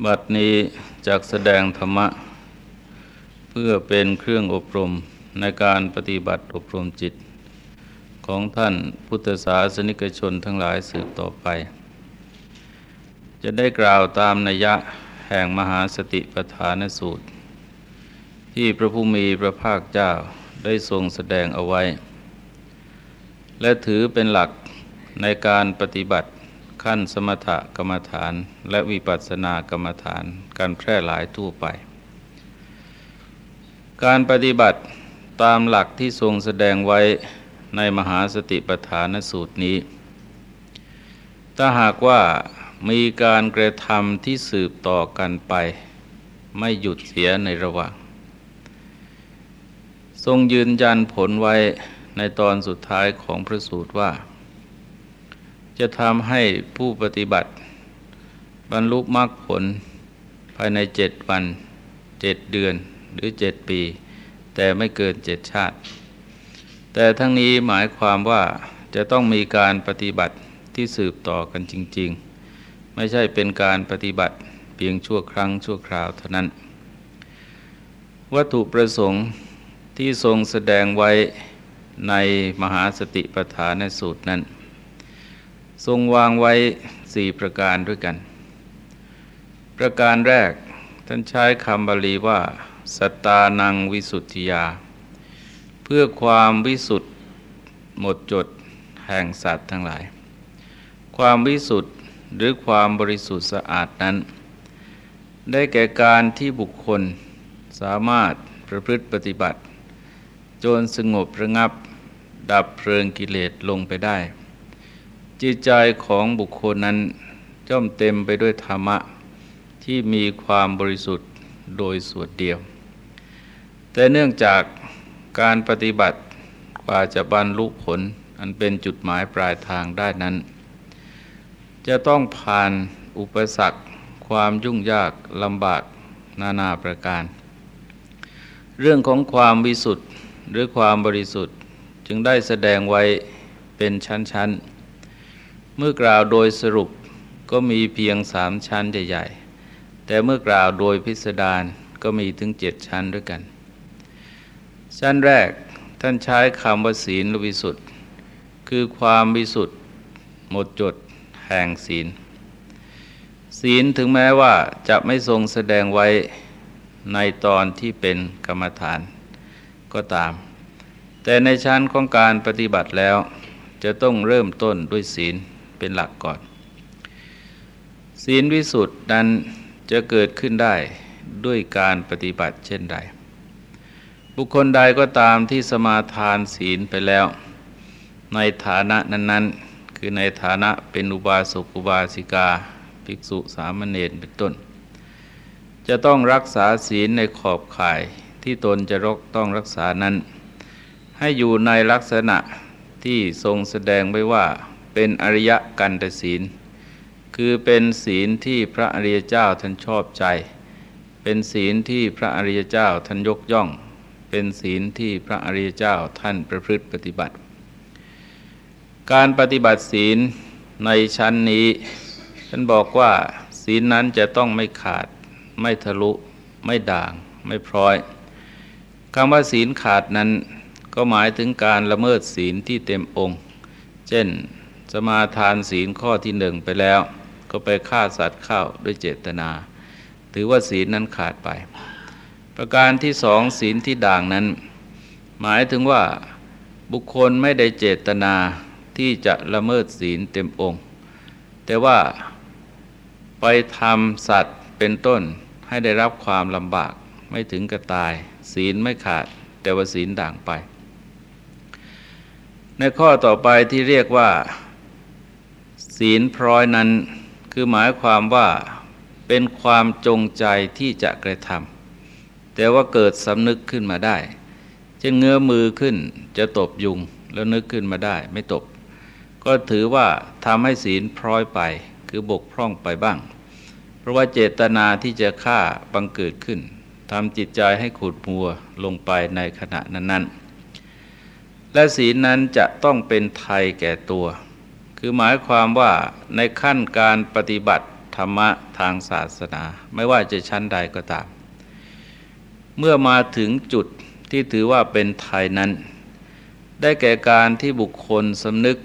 บัดนี้จากแสดงธรรมะ เพื่อเป็นเครื่องอบรมในการปฏิบัติอบรมจิต ของท่านพุทธศาสนิกชนทั้งหลายสืบต่อไป จะได้กล่าวตามนัยยะแห่งมหาสติปัฏฐานสูตร ที่พระผู้มีพระภาคเจ้าได้ทรงแสดงเอาไว้ และถือเป็นหลักในการปฏิบัติ ขั้นสมถกรรมฐาน และวิปัสสนากรรมฐาน การแพร่หลายทั่วไป การปฏิบัติตามหลักที่ทรงแสดงไว้ในมหาสติปัฏฐานสูตรนี้ ถ้าหากว่ามีการกระทำที่สืบต่อกันไป ไม่หยุดเสียในระหว่าง ทรงยืนยันผลไว้ในตอนสุดท้ายของพระสูตรว่า จะทำให้ผู้ปฏิบัติ บรรลุมรรคผลภายในเจ็ดวันเจ็ดเดือนหรือเจ็ดปี แต่ไม่เกินเจ็ดชาติ แต่ทั้งนี้หมายความว่าจะต้องมีการปฏิบัติที่สืบต่อกันจริง ๆ ไม่ใช่เป็นการปฏิบัติเพียงชั่วครั้งชั่วคราวเท่านั้น วัตถุประสงค์ที่ทรงแสดงไว้ในมหาสติปัฏฐานสูตรนั้น ทรงวางไว้สี่ประการด้วยกัน ประการแรกท่านใช้คำบาลีว่า สตานังวิสุทธิยา เพื่อความวิสุทธิหมดจดแห่งสัตว์ทั้งหลาย ความวิสุทธิหรือความบริสุทธิ์สะอาดนั้น ได้แก่การที่บุคคลสามารถประพฤติปฏิบัติ จนสงบระงับดับเพลิงกิเลสลงไปได้ จิตใจของบุคคลนั้นย่อมเต็มไปด้วยธรรมะ ที่มีความบริสุทธิ์โดยส่วนเดียว แต่เนื่องจากการปฏิบัติกว่าจะบรรลุผล อันเป็นจุดหมายปลายทางได้นั้น จะต้องผ่านอุปสรรค ความยุ่งยากลำบากนานาประการ เรื่องของความวิสุทธิ์หรือความบริสุทธิ์จึงได้แสดงไว้เป็นชั้นๆ เมื่อกล่าวโดยสรุปก็มีเพียงสามชั้นใหญ่ๆ แต่เมื่อกล่าวโดยพิสดารก็มีถึงเจ็ดชั้นด้วยกัน ชั้นแรกท่านใช้คำว่าศีลวิสุทธิ์คือความวิสุทธิ์หมดจดแห่งศีล ศีลถึงแม้ว่าจะไม่ทรงแสดงไว้ในตอนที่เป็นกรรมฐานก็ตาม แต่ในชั้นของการปฏิบัติแล้ว จะต้องเริ่มต้นด้วยศีล เป็นหลักก่อน ศีลวิสุทธินั้นจะเกิดขึ้นได้ด้วยการปฏิบัติเช่นใด บุคคลใดก็ตามที่สมาทานศีลไปแล้ว ในฐานะนั้น ๆ คือในฐานะเป็นอุบาสกอุบาสิกา ภิกษุสามเณรเป็นต้น จะต้องรักษาศีลในขอบข่ายที่ตนจะรกต้องรักษานั้น ให้อยู่ในลักษณะที่ทรงแสดงไว้ว่า เป็นอริยกันตศีล คือเป็นศีลที่พระอริยเจ้าท่านชอบใจ เป็นศีลที่พระอริยเจ้าท่านยกย่อง เป็นศีลที่พระอริยเจ้าท่านประพฤติปฏิบัติ การปฏิบัติศีลในชั้นนี้ท่านบอกว่าศีลนั้นจะต้องไม่ขาด ไม่ทะลุ ไม่ด่าง ไม่พร้อยคำว่าศีลขาดนั้นก็หมายถึงการละเมิดศีลที่เต็มองค์ เช่น สมาทานศีลข้อที่หนึ่งไปแล้ว ก็ไปฆ่าสัตว์เข้าด้วยเจตนา ถือว่าศีลนั้นขาดไป ประการที่สองศีลที่ด่างนั้น หมายถึงว่าบุคคลไม่ได้เจตนาที่จะละเมิดศีลเต็มองค์ แต่ว่าไปทำสัตว์เป็นต้นให้ได้รับความลำบากไม่ถึงกระตาย ศีลไม่ขาด แต่ว่าศีลด่างไป ในข้อต่อไปที่เรียกว่า ศีลพร้อยนั้นคือหมายความว่าเป็นความจงใจที่จะกระทำแต่ว่าเกิดสำนึกขึ้นมาได้จะเงื้อมือขึ้นจะตบยุงแล้วนึกขึ้นมาได้ไม่ตบ ก็ถือว่าทำให้ศีลพร้อยไป คือบกพร่องไปบ้าง เพราะว่าเจตนาที่จะฆ่าบังเกิดขึ้นทำจิตใจให้ขุดมัวลงไปในขณะนั้นๆ และศีลนั้นจะต้องเป็นไทยแก่ตัว คือหมายความว่าในขั้นการปฏิบัติธรรมะทางศาสนา ไม่ว่าจะชั้นใดก็ตาม เมื่อมาถึงจุดที่ถือว่าเป็นไทยนั้น ได้แก่การที่บุคคลสำนึก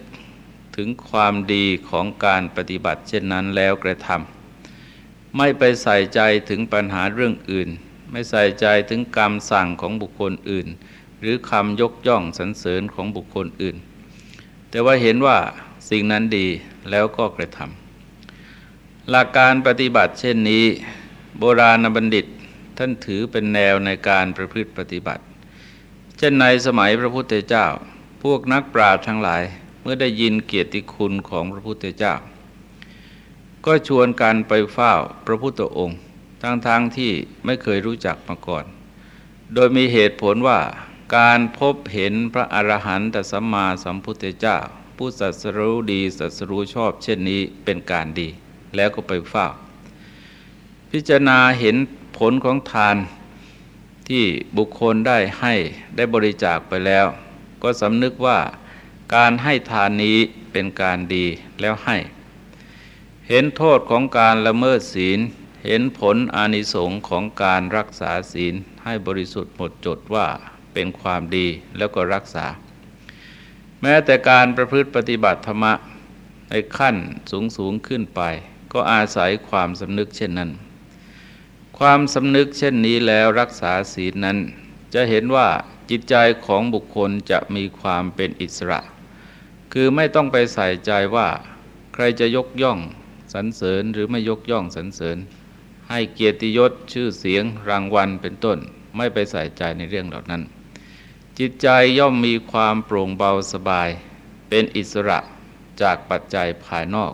ถึงความดีของการปฏิบัติ เช่นนั้นแล้วกระทำไม่ไปใส่ใจถึงปัญหาเรื่องอื่น ไม่ใส่ใจถึงกรรมสั่งของบุคคลอื่น หรือคำยกย่องสรรเสริญของบุคคลอื่น แต่ว่าเห็นว่า สิ่งนั้นดีแล้วก็กระทำหลักการปฏิบัติเช่นนี้ โบราณบัณฑิตท่านถือเป็นแนวในการประพฤติปฏิบัติ เช่นในสมัยพระพุทธเจ้า พวกนักปราชญ์ทั้งหลาย เมื่อได้ยินเกียรติคุณของพระพุทธเจ้า ก็ชวนกันไปเฝ้าพระพุทธองค์ทั้งๆทที่ไม่เคยรู้จักมาก่อน โดยมีเหตุผลว่าการพบเห็นพระอรหันตสัมมาสัมพุทธเจ้า ผู้สัสรู้ดีสัสรู้ชอบ เช่นนี้เป็นการดี แล้วก็ไปเฝ้า พิจารณาเห็นผลของทานที่บุคคลได้ให้ได้บริจาคไปแล้ว ก็สำนึกว่าการให้ทานนี้เป็นการดีแล้วให้ เห็นโทษของการละเมิดศีล เห็นผลอานิสงส์ของการรักษาศีลให้บริสุทธิ์หมดจดว่าเป็นความดีแล้วก็รักษา แม้แต่การประพฤติปฏิบัติธรรมะในขั้นสูงสูงขึ้นไป ก็อาศัยความสำนึกเช่นนั้น ความสำนึกเช่นนี้แล้วรักษาศีลนั้น จะเห็นว่าจิตใจของบุคคลจะมีความเป็นอิสระ คือไม่ต้องไปใส่ใจว่า ใครจะยกย่องสรรเสริญหรือไม่ยกย่องสรรเสริญ ให้เกียรติยศชื่อเสียงรางวัลเป็นต้น ไม่ไปใส่ใจในเรื่องเหล่านั้น จิตใจย่อมมีความโปร่งเบาสบาย เป็นอิสระจากปัจจัยภายนอก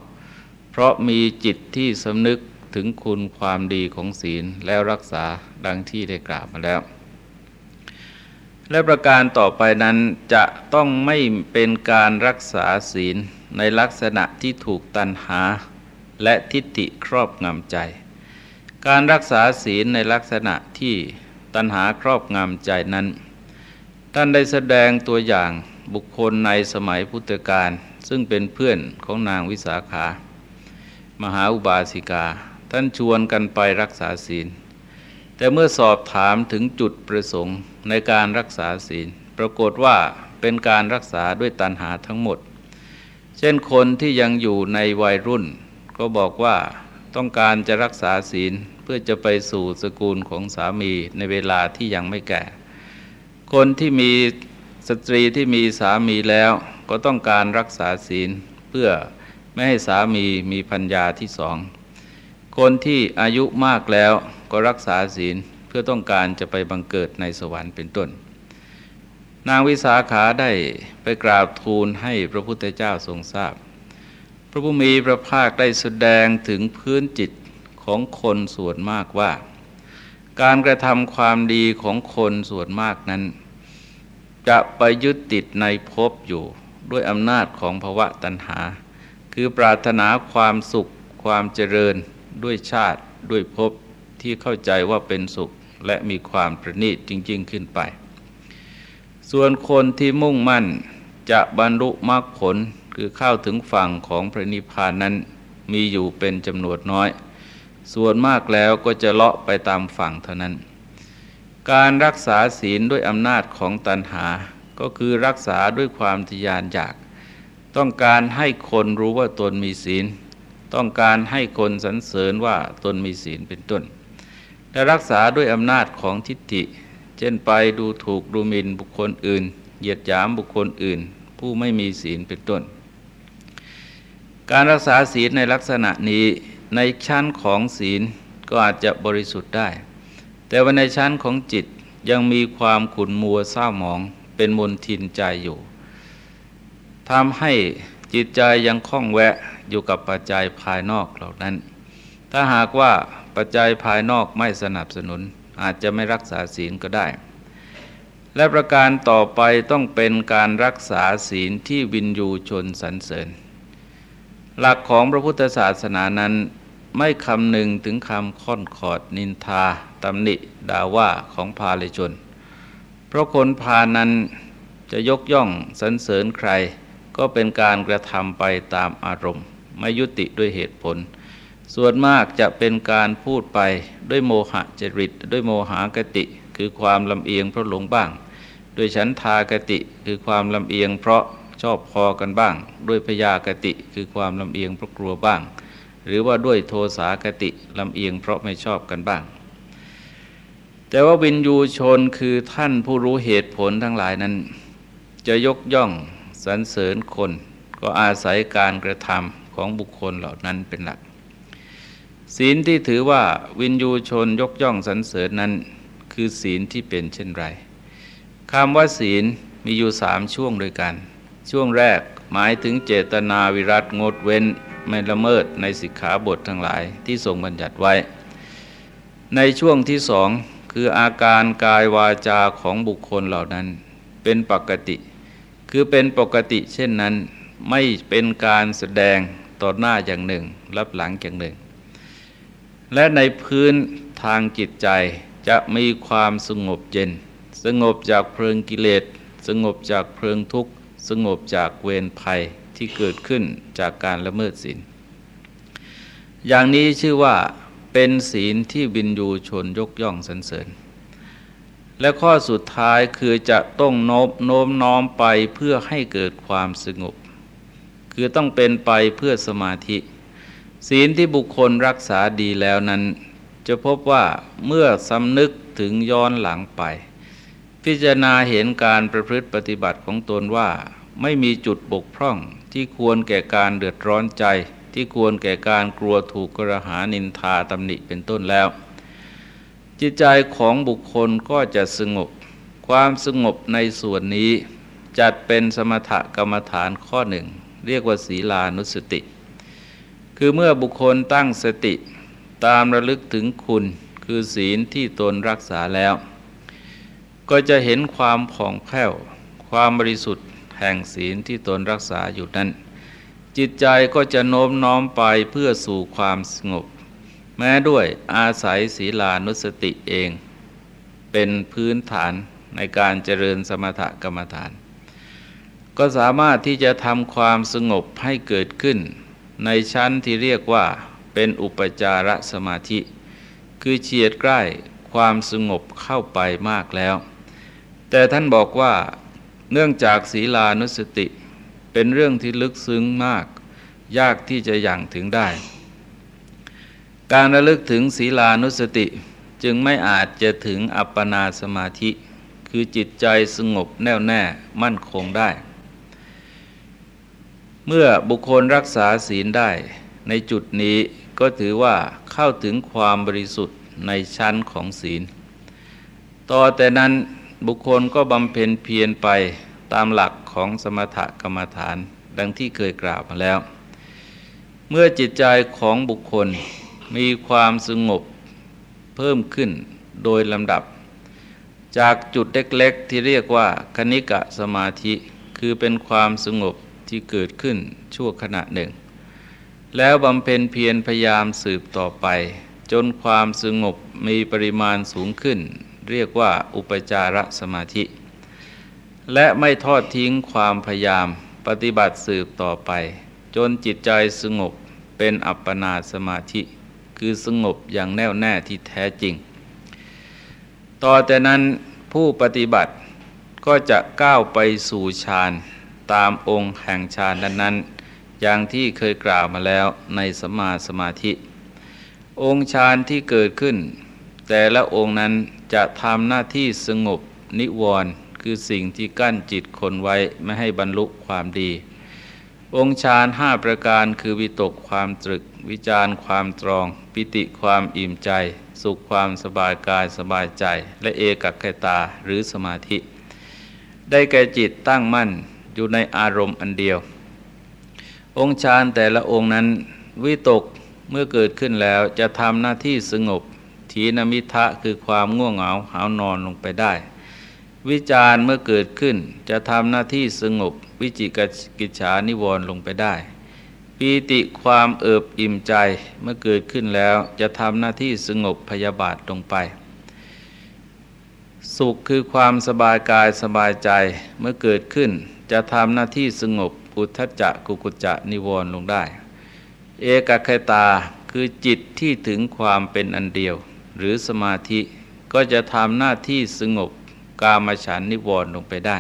เพราะมีจิตที่สำนึกถึงคุณความดีของศีลแล้วรักษาดังที่ได้กล่าวมาแล้ว และประการต่อไปนั้นจะต้องไม่เป็นการรักษาศีลในลักษณะที่ถูกตันหา และทิฏฐิครอบงำใจ การรักษาศีลในลักษณะที่ตันหาครอบงำใจนั้น ท่านได้แสดงตัวอย่างบุคคลในสมัยพุทธกาลซึ่งเป็นเพื่อนของนางวิสาขา มหาอุบาสิกา ท่านชวนกันไปรักษาศีล แต่เมื่อสอบถามถึงจุดประสงค์ในการรักษาศีล ปรากฏว่าเป็นการรักษาด้วยตัณหาทั้งหมด เช่นคนที่ยังอยู่ในวัยรุ่น ก็บอกว่าต้องการจะรักษาศีลเพื่อจะไปสู่สกุลของสามีในเวลาที่ยังไม่แก่ คนที่มีสตรีที่มีสามีแล้วก็ต้องการรักษาศีลเพื่อไม่ให้สามีมีพัญญาที่สอง คนที่อายุมากแล้วก็รักษาศีลเพื่อต้องการจะไปบังเกิดในสวรรค์เป็นต้น นางวิสาขาได้ไปกราบทูลให้พระพุทธเจ้าทรงทราบ พระผู้มีพระภาคได้แสดงถึงพื้นจิตของคนส่วนมากว่า การกระทำความดีของคนส่วนมากนั้น จะไปยึดติดในภพอยู่ด้วยอำนาจของภวะตัณหา คือปรารถนาความสุขความเจริญด้วยชาติด้วยภพที่เข้าใจว่าเป็นสุขและมีความประณีตจริง ๆ ขึ้นไป ส่วนคนที่มุ่งมั่นจะบรรลุมรรคผลคือเข้าถึงฝั่งของพระนิพพานนั้นมีอยู่เป็นจำนวนน้อย ส่วนมากแล้วก็จะเลาะไปตามฝั่งเท่านั้น การรักษาศีลด้วยอำนาจของตัณหา ก็คือรักษาด้วยความทยานอยาก ต้องการให้คนรู้ว่าตนมีศีล ต้องการให้คนสรรเสริญว่าตนมีศีลเป็นต้น และรักษาด้วยอำนาจของทิฏฐิ เช่นไปดูถูกดูหมิ่นบุคคลอื่น เหยียดหยามบุคคลอื่น ผู้ไม่มีศีลเป็นต้น การรักษาศีลในลักษณะนี้ ในชั้นของศีลก็อาจจะบริสุทธิ์ได้ แต่ว่าในชั้นของจิตยังมีความขุ่นมัวเศร้าหมองเป็นมนทินใจอยู่ทำให้จิตใจยังคล้องแวะอยู่กับปัจจัยภายนอกเหล่านั้น ถ้าหากว่าปัจจัยภายนอกไม่สนับสนุนอาจจะไม่รักษาศีลก็ได้ และประการต่อไปต้องเป็นการรักษาศีลที่วินยูชนสรรเสริญ หลักของพระพุทธศาสนานั้น ไม่คำหนึ่งถึงคำค่อนขอดนินทาตำหนิด่าว่าของพาลชน เพราะคนพานั้นจะยกย่องสรรเสริญใคร ก็เป็นการกระทำไปตามอารมณ์ ไม่ยุติด้วยเหตุผล ส่วนมากจะเป็นการพูดไปด้วยโมหะจริต ด้วยโมหากติ คือความลำเอียงเพราะหลงบ้าง ด้วยฉันทากติคือความลำเอียงเพราะชอบพอกันบ้าง ด้วยพยากติคือความลำเอียงเพราะกลัวบ้าง หรือว่าด้วยโทสากติลำเอียงเพราะไม่ชอบกันบ้าง แต่ว่าวินยูชนคือท่านผู้รู้เหตุผลทั้งหลายนั้น จะยกย่องสรรเสริญคน ก็อาศัยการกระทำของบุคคลเหล่านั้นเป็นหลัก ศีลที่ถือว่าวินยูชนยกย่องสรรเสริญนั้น คือศีลที่เป็นเช่นไรคำว่าศีลมีอยู่สามช่วงด้วยกัน ช่วงแรกหมายถึงเจตนาวิรัตงดเว้น ไม่ละเมิดในสิกขาบททั้งหลายที่ทรงบัญญัติไว้ ในช่วงที่สองคืออาการกายวาจาของบุคคลเหล่านั้นเป็นปกติ คือเป็นปกติเช่นนั้นไม่เป็นการแสดงต่อหน้าอย่างหนึ่ง รับหลังอย่างหนึ่ง และในพื้นทางจิตใจจะมีความสงบเย็น สงบจากเพลิงกิเลส สงบจากเพลิงทุกข์ สงบจากเวรภัย ที่เกิดขึ้นจากการละเมิดศีล อย่างนี้ชื่อว่าเป็นศีลที่บินยูชนยกย่องสรรเสริญ และข้อสุดท้ายคือจะต้องโน้มโน้มน้อมไปเพื่อให้เกิดความสงบ คือต้องเป็นไปเพื่อสมาธิ ศีลที่บุคคลรักษาดีแล้วนั้น จะพบว่าเมื่อสำนึกถึงย้อนหลังไป พิจารณาเห็นการประพฤติปฏิบัติของตนว่าไม่มีจุดบกพร่อง ที่ควรแก่การเดือดร้อนใจ ที่ควรแก่การกลัวถูกกระหานินทาตำหนิเป็นต้นแล้ว จิตใจของบุคคลก็จะสงบ ความสงบในส่วนนี้ จัดเป็นสมถกรรมฐานข้อหนึ่ง เรียกว่าศีลานุสติ คือเมื่อบุคคลตั้งสติตามระลึกถึงคุณคือศีลที่ตนรักษาแล้ว ก็จะเห็นความผ่องแผ้ว ความบริสุทธิ์ ห่งศีลที่ตนรักษาอยู่นั้น จิตใจก็จะโน้มน้อมไปเพื่อสู่ความสงบ แม้ด้วยอาศัยศีลานุสติเอง เป็นพื้นฐานในการเจริญสมถกรรมฐาน ก็สามารถที่จะทำความสงบให้เกิดขึ้น ในชั้นที่เรียกว่าเป็นอุปจารสมาธิ คือเฉียดใกล้ความสงบเข้าไปมากแล้ว แต่ท่านบอกว่า เนื่องจากศีลานุสติ เป็นเรื่องที่ลึกซึ้งมาก ยากที่จะยังถึงได้ การระลึกถึงศีลานุสติจึงไม่อาจจะถึงอัปปนาสมาธิ คือจิตใจสงบแน่วแน่มั่นคงได้ เมื่อบุคคลรักษาศีลได้ ในจุดนี้ก็ถือว่าเข้าถึงความบริสุทธิ์ในชั้นของศีล ต่อแต่นั้น บุคคลก็บำเพ็ญเพียรไปตามหลักของสมถกรรมฐานดังที่เคยกล่าวมาแล้ว เมื่อจิตใจของบุคคลมีความสงบเพิ่มขึ้นโดยลำดับ จากจุดเล็กๆที่เรียกว่าคณิกะสมาธิคือเป็นความสงบที่เกิดขึ้นชั่วขณะหนึ่ง แล้วบำเพ็ญเพียรพยายามสืบต่อไป จนความสงบมีปริมาณสูงขึ้น เรียกว่าอุปจารสมาธิ และไม่ทอดทิ้งความพยายามปฏิบัติสืบต่อไป จนจิตใจสงบเป็นอัปปนาสมาธิ คือสงบอย่างแน่วแน่ที่แท้จริง ต่อแต่นั้นผู้ปฏิบัติก็จะก้าวไปสู่ฌานตามองค์แห่งฌานนั้นๆ อย่างที่เคยกล่าวมาแล้วในสมาสมาธิ องค์ฌานที่เกิดขึ้น แต่ละองค์นั้น จะทำหน้าที่สงบนิวรณ์คือสิ่งที่กั้นจิตคนไว้ไม่ให้บรรลุความดี องค์ฌานห้าประการคือวิตกความตรึก วิจารความตรอง ปิติความอิ่มใจ สุขความสบายกายสบายใจ และเอกคตาหรือสมาธิ ได้แก่จิตตั้งมั่นอยู่ในอารมณ์อันเดียว องค์ฌานแต่ละองค์นั้น วิตกเมื่อเกิดขึ้นแล้วจะทำหน้าที่สงบ ถีนมิทะคือความง่วงเหงาหานอนลงไปได้ วิจารเมื่อเกิดขึ้นจะทำหน้าที่สงบ วิจิกิจฉานิวรณ์ลงไปได้ปีติความเอิบอิ่มใจเมื่อเกิดขึ้นแล้วจะทำหน้าที่สงบพยาบาทลงไป สุขคือความสบายกายสบายใจเมื่อเกิดขึ้น จะทำหน้าที่สงบอุทธจักกุกุจจะนิวรณ์ลงได้ เอกคตาคือจิตที่ถึงความเป็นอันเดียว หรือสมาธิก็จะทำหน้าที่สงบกามฉันนิวรณ์ลงไปได้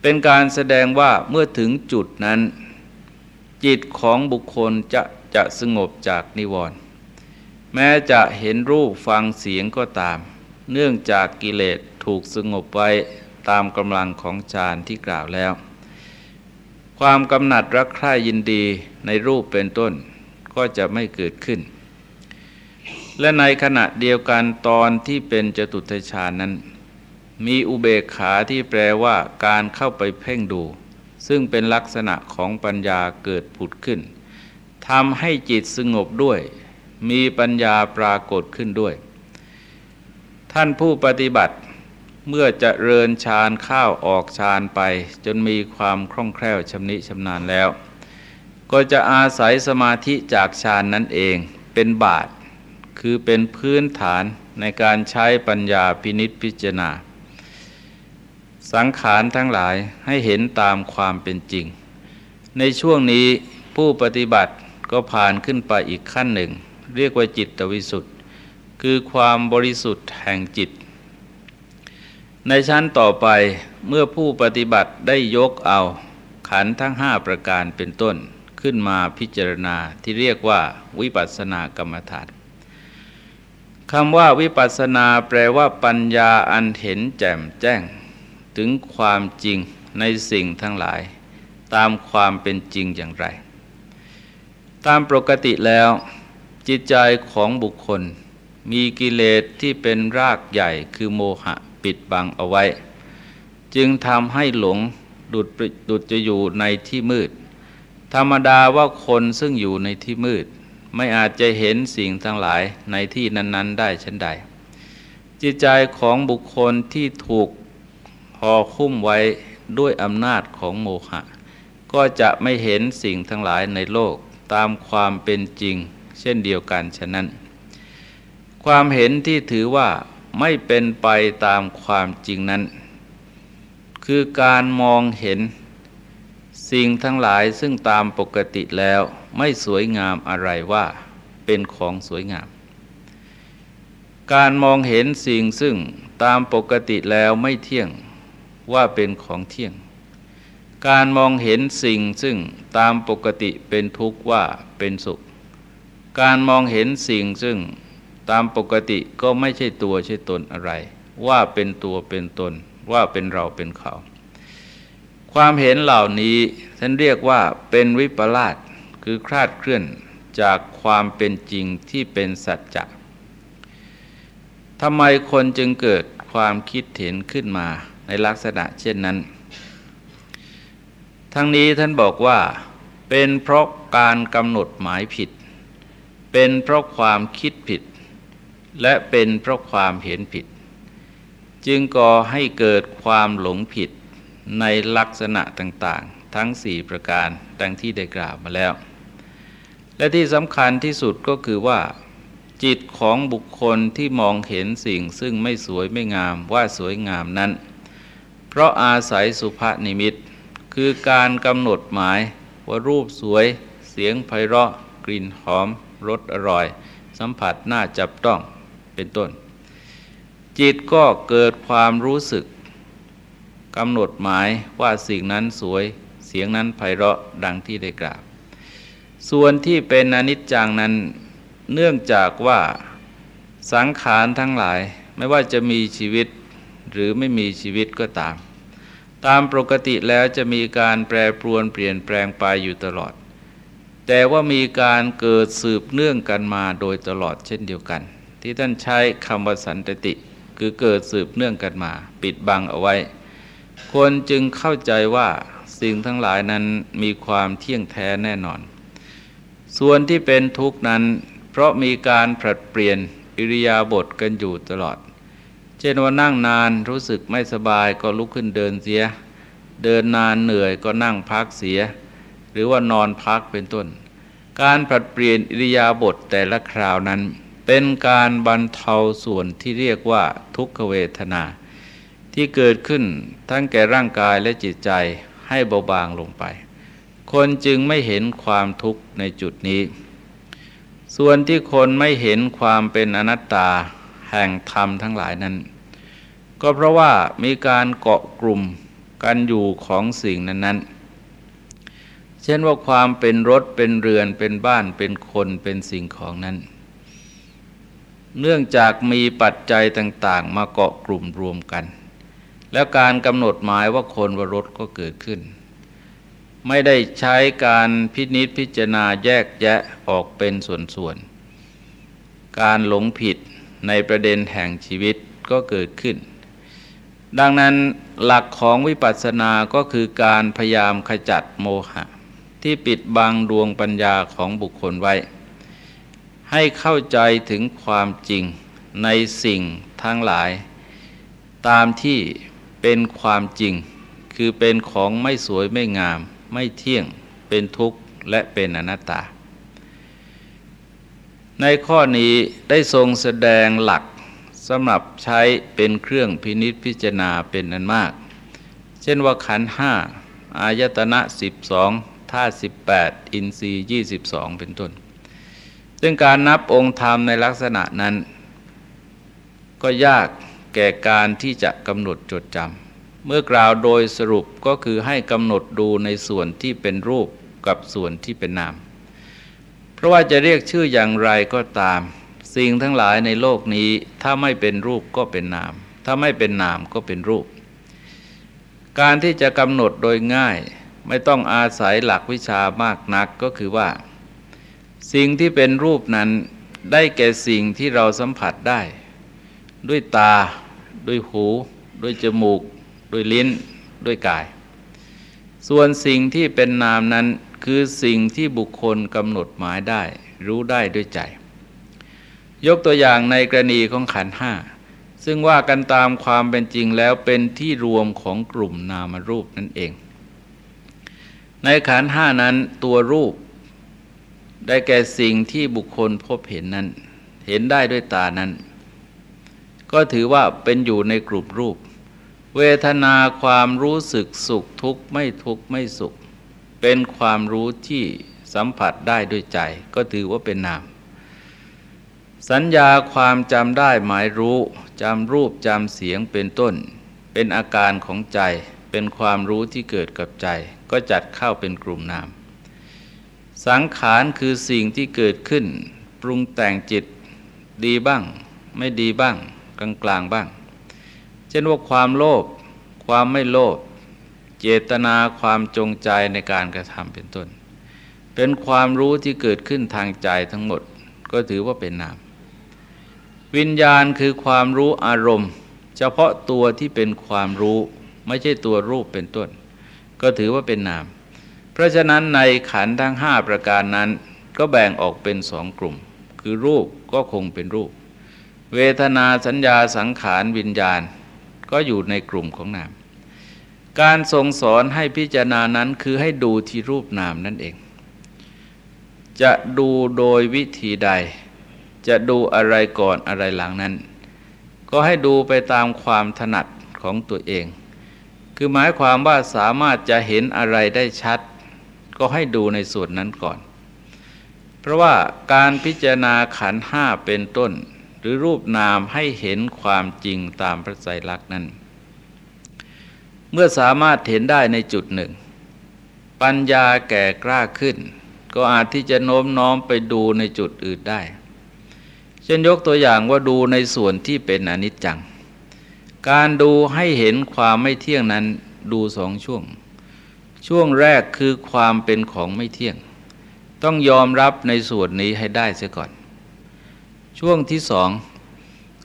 เป็นการแสดงว่าเมื่อถึงจุดนั้น จิตของบุคคลจะจะสงบจากนิวรณ์แม้จะเห็นรูปฟังเสียงก็ตาม เนื่องจากกิเลสถูกสงบไว้ตามกำลังของฌานที่กล่าวแล้ว ความกำหนัดรักใคร่ยินดีในรูปเป็นต้นก็จะไม่เกิดขึ้น และในขณะเดียวกันตอนที่เป็นจตุทชานั้น มีอุเบกขาที่แปลว่าการเข้าไปเพ่งดู ซึ่งเป็นลักษณะของปัญญาเกิดผุดขึ้นทำให้จิตสงบด้วย มีปัญญาปรากฏขึ้นด้วย ท่านผู้ปฏิบัติเมื่อจะเริญฌานข้าวออกฌานไป จนมีความคล่องแคล่วชำนิชำนาญแล้ว ก็จะอาศัยสมาธิจากฌานนั้นเองเป็นบาท คือเป็นพื้นฐานในการใช้ปัญญาพินิษพิจารณา สังขารทั้งหลายให้เห็นตามความเป็นจริง ในช่วงนี้ผู้ปฏิบัติก็ผ่านขึ้นไปอีกขั้นหนึ่ง เรียกว่าจิตวิสุทธิ์คือความบริสุทธิ์แห่งจิต ในชั้นต่อไปเมื่อผู้ปฏิบัติได้ยกเอาขันทั้งห้าประการเป็นต้นขึ้นมาพิจารณาที่เรียกว่าวิปัสสนากรรมฐาน คำว่าวิปัสสนาแปลว่าปัญญาอันเห็นแจ่มแจ้ง ถึงความจริงในสิ่งทั้งหลาย ตามความเป็นจริงอย่างไร ตามปกติแล้ว จิตใจของบุคคล มีกิเลสที่เป็นรากใหญ่คือโมหะปิดบังเอาไว้ จึงทำให้หลงดุดดุดจะอยู่ในที่มืด ธรรมดาว่าคนซึ่งอยู่ในที่มืด ไม่อาจจะเห็นสิ่งทั้งหลายในที่นั้น ๆ ได้เช่นใด จิตใจของบุคคลที่ถูกห่อคุ้มไว้ด้วยอำนาจของโมหะ ก็จะไม่เห็นสิ่งทั้งหลายในโลกตามความเป็นจริง เช่นเดียวกันฉะนั้น ความเห็นที่ถือว่าไม่เป็นไปตามความจริงนั้น คือการมองเห็น สิ่งทั้งหลายซึ่งตามปกติแล้วไม่สวยงามอะไรว่าเป็นของสวยงาม การมองเห็นสิ่งซึ่งตามปกติแล้วไม่เที่ยงว่าเป็นของเที่ยง การมองเห็นสิ่งซึ่งตามปกติเป็นทุกข์ว่าเป็นสุข การมองเห็นสิ่งซึ่งตามปกติก็ไม่ใช่ตัวใช่ตนอะไร ว่าเป็นตัวเป็นตน ว่าเป็นเราเป็นเขา ความเห็นเหล่านี้ท่านเรียกว่าเป็นวิปลาสคือคลาดเคลื่อนจากความเป็นจริงที่เป็นสัจจะทำไมคนจึงเกิดความคิดเห็นขึ้นมาในลักษณะเช่นนั้น ทั้งนี้ท่านบอกว่าเป็นเพราะการกำหนดหมายผิด เป็นเพราะความคิดผิด และเป็นเพราะความเห็นผิด จึงก่อให้เกิดความหลงผิด ในลักษณะต่างๆ ทั้งสี่ประการดังที่ได้กล่าวมาแล้ว และที่สำคัญที่สุดก็คือว่า จิตของบุคคลที่มองเห็นสิ่งซึ่งไม่สวยไม่งามว่าสวยงามนั้น เพราะอาศัยสุภานิมิต คือการกำหนดหมายว่ารูปสวย เสียงไพเราะ กลิ่นหอมรสอร่อย สัมผัสน่าจับต้องเป็นต้น จิตก็เกิดความรู้สึก กำหนดหมายว่าสิ่งนั้นสวยเสียงนั้นไพเราะดังที่ได้กล่าวส่วนที่เป็นอนิจจังนั้น เนื่องจากว่าสังขารทั้งหลาย ไม่ว่าจะมีชีวิตหรือไม่มีชีวิตก็ตาม ตามปกติแล้วจะมีการแปรปรวนเปลี่ยนแปลงไปอยู่ตลอด แต่ว่ามีการเกิดสืบเนื่องกันมาโดยตลอดเช่นเดียวกัน ที่ท่านใช้คำว่าสันตติคือเกิดสืบเนื่องกันมา ปิดบังเอาไว้ คนจึงเข้าใจว่าสิ่งทั้งหลายนั้นมีความเที่ยงแท้แน่นอน ส่วนที่เป็นทุกข์นั้น เพราะมีการผลัดเปลี่ยนอิริยาบถกันอยู่ตลอด เช่นว่านั่งนานรู้สึกไม่สบายก็ลุกขึ้นเดินเสีย เดินนานเหนื่อยก็นั่งพักเสีย หรือว่านอนพักเป็นต้น การผลัดเปลี่ยนอิริยาบถแต่ละคราวนั้น เป็นการบรรเทาส่วนที่เรียกว่าทุกขเวทนา ที่เกิดขึ้นทั้งแก่ร่างกายและจิตใจให้เบาบางลงไป คนจึงไม่เห็นความทุกข์ในจุดนี้ ส่วนที่คนไม่เห็นความเป็นอนัตตาแห่งธรรมทั้งหลายนั้น ก็เพราะว่ามีการเกาะกลุ่มกันอยู่ของสิ่งนั้นๆ เช่นว่าความเป็นรถเป็นเรือนเป็นบ้านเป็นคนเป็นสิ่งของนั้น เนื่องจากมีปัจจัยต่าง ๆ มาเกาะกลุ่มรวมกัน แล้วการกำหนดหมายว่าคนว่ารถก็เกิดขึ้น ไม่ได้ใช้การพินิษพิจารณาแยกแยะออกเป็นส่วนๆ การหลงผิดในประเด็นแห่งชีวิตก็เกิดขึ้น ดังนั้นหลักของวิปัสสนาก็คือการพยายามขจัดโมหะ ที่ปิดบังดวงปัญญาของบุคคลไว้ ให้เข้าใจถึงความจริงในสิ่งทั้งหลาย ตามที่ เป็นความจริง คือเป็นของไม่สวยไม่งาม ไม่เที่ยง เป็นทุกข์และเป็นอนัตตา ในข้อนี้ได้ทรงแสดงหลักสำหรับใช้เป็นเครื่องพินิษพิจารณาเป็นอันมาก เช่นว่าขันห้าอายตนะสิบสองท่าสิบแปดอินทรีย์ยี่สิบสองเป็นต้น ซึ่งการนับองค์ธรรมในลักษณะนั้น ก็ยาก แก่การที่จะกำหนดจดจำเมื่อกล่าวโดยสรุปก็คือให้กำหนดดูในส่วนที่เป็นรูปกับส่วนที่เป็นนาม เพราะว่าจะเรียกชื่ออย่างไรก็ตาม สิ่งทั้งหลายในโลกนี้ถ้าไม่เป็นรูปก็เป็นนาม ถ้าไม่เป็นนามก็เป็นรูป การที่จะกำหนดโดยง่ายไม่ต้องอาศัยหลักวิชามากนักก็คือว่า สิ่งที่เป็นรูปนั้นได้แก่สิ่งที่เราสัมผัสได้ ด้วยตา ด้วยหู ด้วยจมูก ด้วยลิ้น ด้วยกาย ส่วนสิ่งที่เป็นนามนั้นคือสิ่งที่บุคคลกำหนดหมายได้ รู้ได้ด้วยใจ ยกตัวอย่างในกรณีของขันห้าซึ่งว่ากันตามความเป็นจริงแล้วเป็นที่รวมของกลุ่มนามรูปนั่นเอง ในขันห้านั้นตัวรูป ได้แก่สิ่งที่บุคคลพบเห็นนั้น เห็นได้ด้วยตานั้น ก็ถือว่าเป็นอยู่ในกลุ่มรูป เวทนาความรู้สึกสุขทุกข์ไม่ทุกข์ไม่สุข เป็นความรู้ที่สัมผัสได้ด้วยใจ ก็ถือว่าเป็นนาม สัญญาความจำได้หมายรู้จำรูปจำเสียงเป็นต้น เป็นอาการของใจ เป็นความรู้ที่เกิดกับใจ ก็จัดเข้าเป็นกลุ่มนาม สังขารคือสิ่งที่เกิดขึ้น ปรุงแต่งจิตดีบ้าง ไม่ดีบ้าง กลางกลางบ้าง เช่นว่าความโลภความไม่โลภเจตนาความจงใจในการกระทำเป็นต้น เป็นความรู้ที่เกิดขึ้นทางใจทั้งหมด ก็ถือว่าเป็นนาม วิญญาณคือความรู้อารมณ์ เฉพาะตัวที่เป็นความรู้ไม่ใช่ตัวรูปเป็นต้น ก็ถือว่าเป็นนาม เพราะฉะนั้นในขันทั้งห้าประการนั้น ก็แบ่งออกเป็นสองกลุ่ม คือรูปก็คงเป็นรูป เวทนาสัญญาสังขารวิญญาณ ก็อยู่ในกลุ่มของนาม การทรงสอนให้พิจารณานั้นคือให้ดูที่รูปนามนั่นเอง จะดูโดยวิธีใด จะดูอะไรก่อนอะไรหลังนั้น ก็ให้ดูไปตามความถนัดของตัวเอง คือหมายความว่าสามารถจะเห็นอะไรได้ชัด ก็ให้ดูในส่วนนั้นก่อน เพราะว่าการพิจารณาขันห้าเป็นต้น รือรูปนามให้เห็นความจริงตามพระไตรลักษณ์นั้น เมื่อสามารถเห็นได้ในจุดหนึ่ง ปัญญาแก่กล้าขึ้น ก็อาจที่จะโน้มน้อมไปดูในจุดอื่นได้ เช่นยกตัวอย่างว่าดูในส่วนที่เป็นอนิจจัง การดูให้เห็นความไม่เที่ยงนั้นดูสองช่วง ช่วงแรกคือความเป็นของไม่เที่ยง ต้องยอมรับในส่วนนี้ให้ได้เสียก่อน ช่วงที่สอง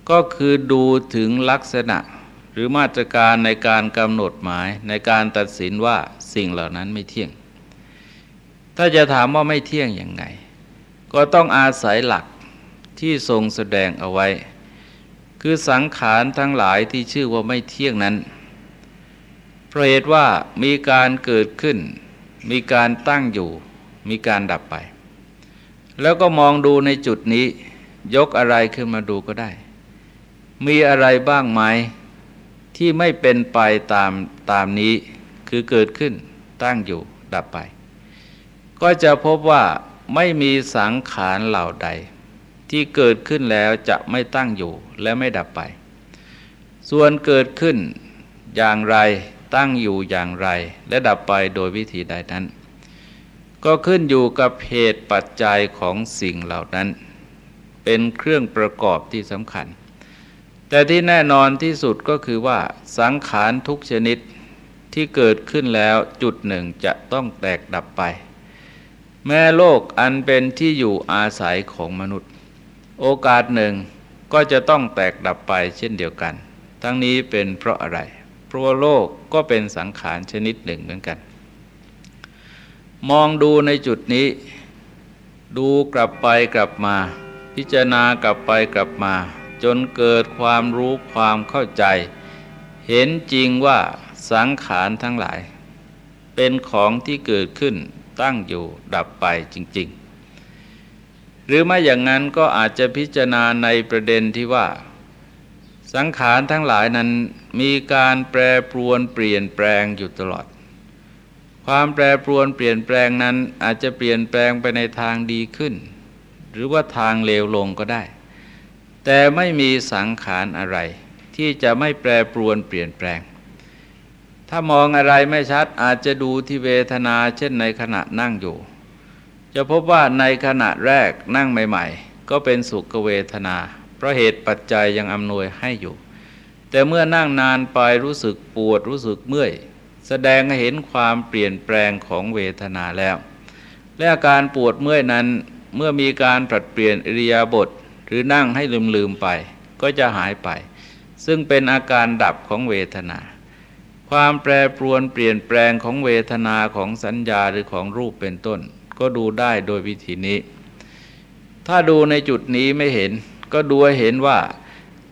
ก็คือดูถึงลักษณะหรือมาตรการในการกำหนดหมายในการตัดสินว่าสิ่งเหล่านั้นไม่เที่ยง ถ้าจะถามว่าไม่เที่ยงอย่างไง ก็ต้องอาศัยหลักที่ทรงแสดงเอาไว้ คือสังขารทั้งหลายที่ชื่อว่าไม่เที่ยงนั้นเพราะเหตุว่ามีการเกิดขึ้น มีการตั้งอยู่ มีการดับไป แล้วก็มองดูในจุดนี้ ยกอะไรขึ้นมาดูก็ได้ มีอะไรบ้างไหมที่ไม่เป็นไปตามตามนี้คือเกิดขึ้นตั้งอยู่ดับไป ก็จะพบว่าไม่มีสังขารเหล่าใด ที่เกิดขึ้นแล้วจะไม่ตั้งอยู่และไม่ดับไป ส่วนเกิดขึ้นอย่างไรตั้งอยู่อย่างไร และดับไปโดยวิธีใดนั้น ก็ขึ้นอยู่กับเหตุปัจจัยของสิ่งเหล่านั้น เป็นเครื่องประกอบที่สำคัญ แต่ที่แน่นอนที่สุดก็คือว่าสังขารทุกชนิดที่เกิดขึ้นแล้วจุดหนึ่งจะต้องแตกดับไป แม้โลกอันเป็นที่อยู่อาศัยของมนุษย์ โอกาสหนึ่งก็จะต้องแตกดับไปเช่นเดียวกัน ทั้งนี้เป็นเพราะอะไร เพราะโลกก็เป็นสังขารชนิดหนึ่งเหมือนกัน มองดูในจุดนี้ ดูกลับไปกลับมา พิจารณากลับไปกลับมา จนเกิดความรู้ความเข้าใจ เห็นจริงว่าสังขารทั้งหลาย เป็นของที่เกิดขึ้นตั้งอยู่ดับไปจริง ๆ หรือไม่อย่างนั้นก็อาจจะพิจารณาในประเด็นที่ว่า สังขารทั้งหลายนั้นมีการแปรปรวนเปลี่ยนแปลงอยู่ตลอดความแปรปรวนเปลี่ยนแปลงนั้นอาจจะเปลี่ยนแปลงไปในทางดีขึ้น หรือว่าทางเลวลงก็ได้ แต่ไม่มีสังขารอะไร ที่จะไม่แปรปรวนเปลี่ยนแปลง ถ้ามองอะไรไม่ชัดอาจจะดูที่เวทนา เช่นในขณะนั่งอยู่ จะพบว่าในขณะแรกนั่งใหม่ ๆ ก็เป็นสุขเวทนา เพราะเหตุปัจจัยยังอำนวยให้อยู่ แต่เมื่อนั่งนานไปรู้สึกปวดรู้สึกเมื่อยแสดงให้เห็นความเปลี่ยนแปลงของเวทนาแล้ว และอาการปวดเมื่อยนั้น เมื่อมีการปรับเปลี่ยนอิริยาบถหรือนั่งให้ลืมๆไป ก็จะหายไป ซึ่งเป็นอาการดับของเวทนา ความแปรปรวนเปลี่ยนแปลงของเวทนาของสัญญาหรือของรูปเป็นต้น ก็ดูได้โดยวิธีนี้ ถ้าดูในจุดนี้ไม่เห็น ก็ดูเห็นว่า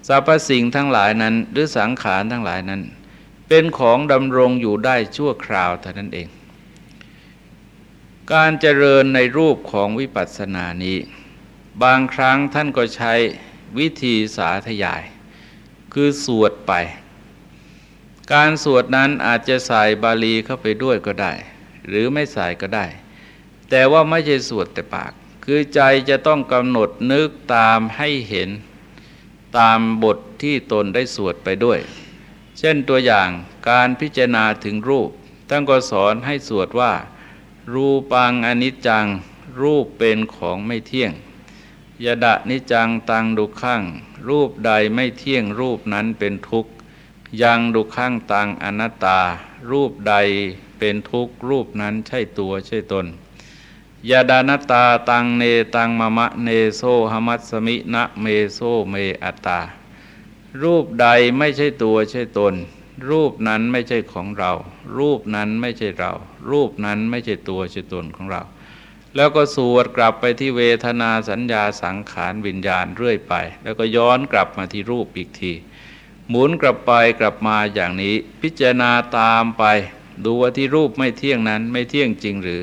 สรรพสิ่งทั้งหลายนั้น หรือสังขารทั้งหลายนั้น เป็นของดำรงอยู่ได้ชั่วคราวเท่านั้นเอง การเจริญในรูปของวิปัสสนานี้ บางครั้งท่านก็ใช้วิธีสาธยาย คือสวดไป การสวดนั้นอาจจะใส่บาลีเข้าไปด้วยก็ได้ หรือไม่ใส่ก็ได้ แต่ว่าไม่ใช่สวดแต่ปาก คือใจจะต้องกำหนดนึกตามให้เห็นตามบทที่ตนได้สวดไปด้วย เช่นตัวอย่างการพิจารณาถึงรูปตั้งก็สอนให้สวดว่า รูปังอนิจจัง รูปเป็นของไม่เที่ยงยดะนิจังตังดุขังรูปใดไม่เที่ยงรูปนั้นเป็นทุกข์ยังดุข้งตังอนัตตา รูปใดเป็นทุกข์รูปนั้นใช่ตัวใช่ตนยาดานตาตังเนตังมะมะเนโซหมัสมินะเมโซเมอัตตา รูปใดไม่ใช่ตัวใช่ตน รูปนั้นไม่ใช่ของเรา รูปนั้นไม่ใช่เรา รูปนั้นไม่ใช่ตัวใช่ตนของเรา แล้วก็สวดกลับไปที่เวทนาสัญญาสังขารวิญญาณเรื่อยไป แล้วก็ย้อนกลับมาที่รูปอีกที หมุนกลับไปกลับมาอย่างนี้ พิจารณาตามไป ดูว่าที่รูปไม่เที่ยงนั้นไม่เที่ยงจริงหรือ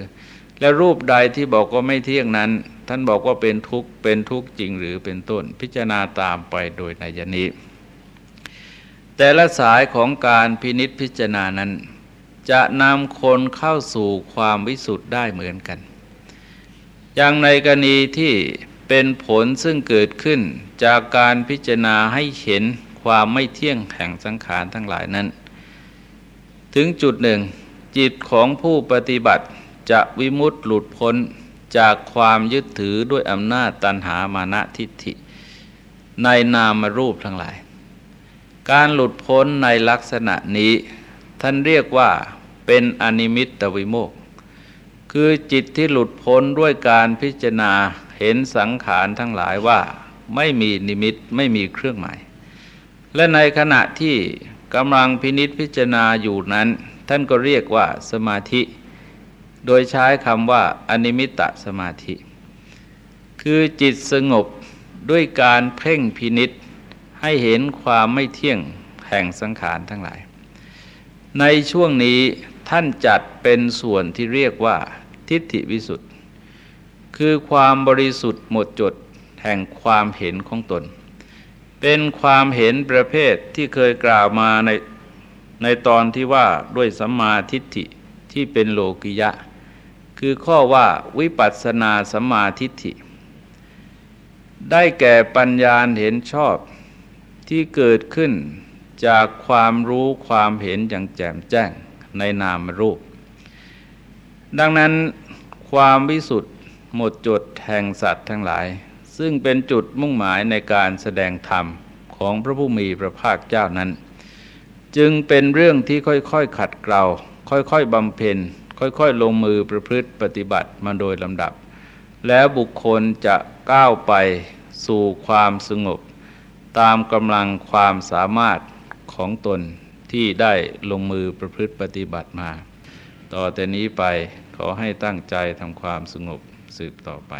และรูปใดที่บอกว่าไม่เที่ยงนั้น ท่านบอกว่าเป็นทุกข์เป็นทุกข์จริงหรือเป็นต้น พิจารณาตามไปโดยในยนี้ แต่ละสายของการพินิษพิจารณานั้น จะนำคนเข้าสู่ความวิสุทธ์ได้เหมือนกัน อย่างในกรณีที่เป็นผลซึ่งเกิดขึ้นจากการพิจารณาให้เห็นความไม่เที่ยงแห่งสังขารทั้งหลายนั้น ถึงจุดหนึ่ง จิตของผู้ปฏิบัติจะวิมุตต์หลุดพ้นจากความยึดถือด้วยอำนาจตันหามานะทิฏฐิ ในนามรูปทั้งหลาย การหลุดพ้นในลักษณะนี้ ท่านเรียกว่าเป็นอนิมิตตวิโมก คือจิตที่หลุดพ้นด้วยการพิจารณาเห็นสังขารทั้งหลายว่าไม่มีนิมิตไม่มีเครื่องหมาย และในขณะที่กำลังพินิษพิจารณาอยู่นั้น ท่านก็เรียกว่าสมาธิ โดยใช้คำว่าอนิมิตสมาธิ คือจิตสงบด้วยการเพ่งพินิษ ให้เห็นความไม่เที่ยงแห่งสังขารทั้งหลาย ในช่วงนี้ท่านจัดเป็นส่วนที่เรียกว่าทิฏฐิวิสุทธ์คือความบริสุทธิ์หมดจดแห่งความเห็นของตน เป็นความเห็นประเภทที่เคยกล่าวมาในในตอนที่ว่าด้วยสัมมาทิฏฐิที่เป็นโลกิยะ คือข้อว่าวิปัสสนาสัมมาธิฏฐิ ได้แก่ปัญญาเห็นชอบ ที่เกิดขึ้นจากความรู้ความเห็นอย่างแจ่มแจ้งในนามรูป ดังนั้นความวิสุทธิ์หมดจดแห่งสัตว์ทั้งหลาย ซึ่งเป็นจุดมุ่งหมายในการแสดงธรรมของพระผู้มีพระภาคเจ้านั้น จึงเป็นเรื่องที่ค่อยๆขัดเกลาค่อยๆบำเพ็ญ ค่อยๆ ลงมือประพฤติปฏิบัติมาโดยลำดับ แล้วบุคคลจะก้าวไปสู่ความสงบ ตามกำลังความสามารถของตนที่ได้ลงมือประพฤติปฏิบัติมา ต่อแต่นี้ไปขอให้ตั้งใจทำความสงบสืบต่อไป